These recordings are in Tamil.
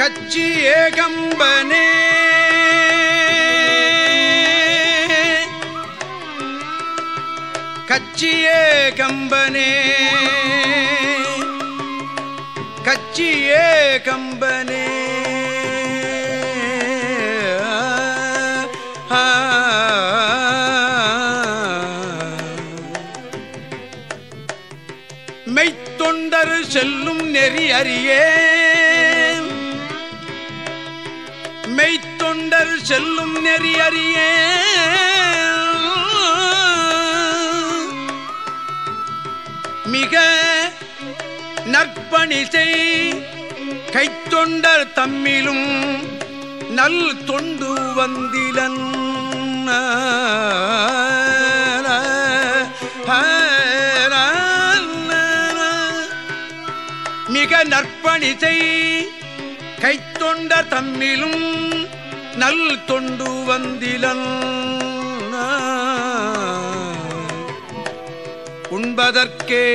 கச்சி ஏகம்பனே. கச்சியே கம்பனே கச்சியே கம்பனே மெய்த்தொண்டர் செல்லும் நெறி அறியே. மெய்த்தொண்டர் செல்லும் நெறி அறிய. மிக நற்பணிசை கைத்தொண்டர் தம்மிலும் நல் தொண்டு வந்திலன். மிக நற்பணிசை கைத்தொண்ட தம்மிலும் நல் தொண்டு வந்திலன். உண்பதற்கே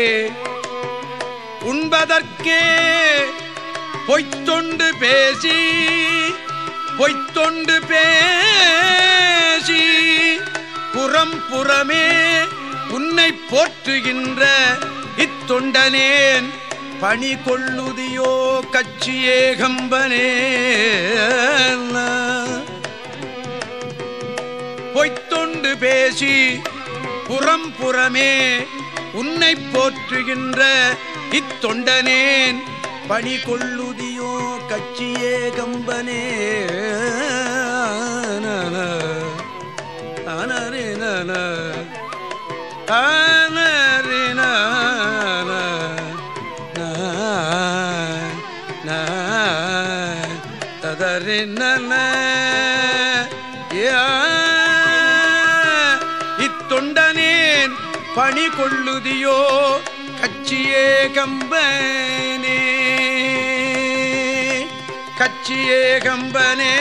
உண்பதற்கே பொய்த்தொண்டு பேசி பொய்த்தொண்டு பேசி புறம் புறமே உன்னை போற்றுகின்ற இத்தொண்டனேன் பணி கொள்ளுதியோ கச்சியே கம்பனே பொய்த்தொண்டு பேசி புறம் புறமே உன்னை போற்றுகின்ற இத்தொண்டனேன். பணி கொள்ளுதியோ கட்சியே கம்பனே அனரின அனரின ததறின இத்தொண்டனேன் பணி கொள்ளுதியோ கச்சியே கம்பனே கச்சியே கம்பனே.